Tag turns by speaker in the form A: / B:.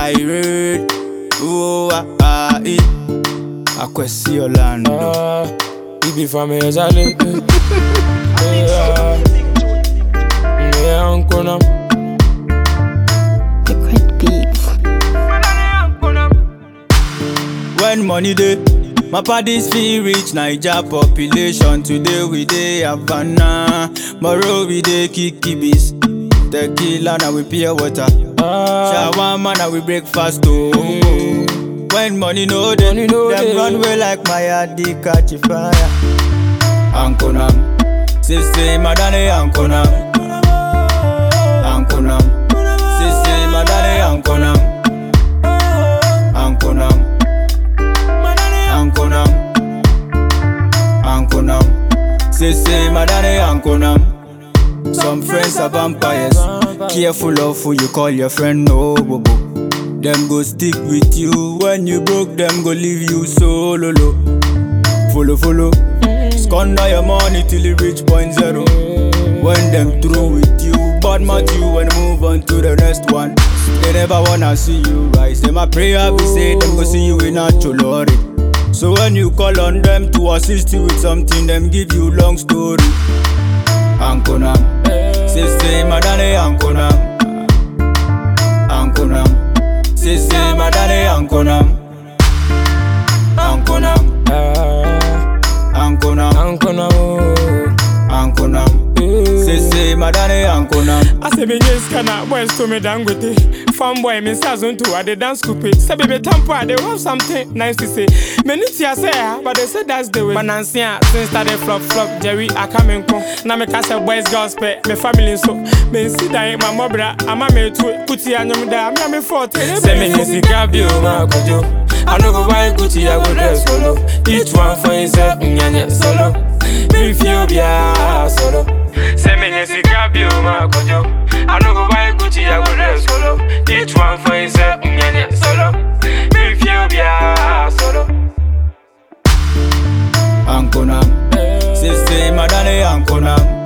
A: pirate. Oh, ah, ah, eh. Akwesi Orlando.
B: Ah, he be from here, Charlie. Yeah, yeah, uncle now.
C: Liquid beats.
A: When money dey, my parties feel rich. Naija population. Today we dey Havana, tomorrow we dey Kikibis. Tequila na we pure water,
B: Ah,
A: shawarma na we breakfast oh. When money no
B: Money no
A: dem
B: dey.
A: run away like my dey catch fire. Ankonam, sisi madane ankonam, ankonam, sisi madane ankonam, ankonam. Ankonam Ankonam Say say madane Ankonam Some friends are vampires Careful of who you call your friend no bobo Them go stick with you. When you broke them go leave you solo low Follow follow. Squander your money till you reach point zero. When them through with you Bad mouth you and move on to the next one. They never wanna see you rise. Them a prayer be say them go see you in a cholori So when you call on them to assist you with something Them give you long story. Ankonam Say say madane Ankonam Ankonam Say say madane Ankonam Ankonam
B: ah,
A: Ankonam
B: uncle now.
A: Ankonam Say say madane Ankonam
B: I say me yes kana boys to me dangote Fanboy me say zonto I dey dance coupe Say baby tampo I dey have something nice to say. Me need to say ah, but they say that's the way. Banansi ah, since they flop flop Jerry I come in con Na me kasa boys girls pe Me family so. Me si dan my mobra Ama me tu Kuti anyam da Me me forte Say me yes gabi o ma kojo. I no go buy Gucci I go dress solo. Each one for himself Nyanya solo. Me feel bia solo they see grab you, my good yo. I know go buy Gucci, I go rest solo. Each one for himself, mm, yeah, solo.
A: If you be a solo. Ankunam, sister, madame, Ankunam.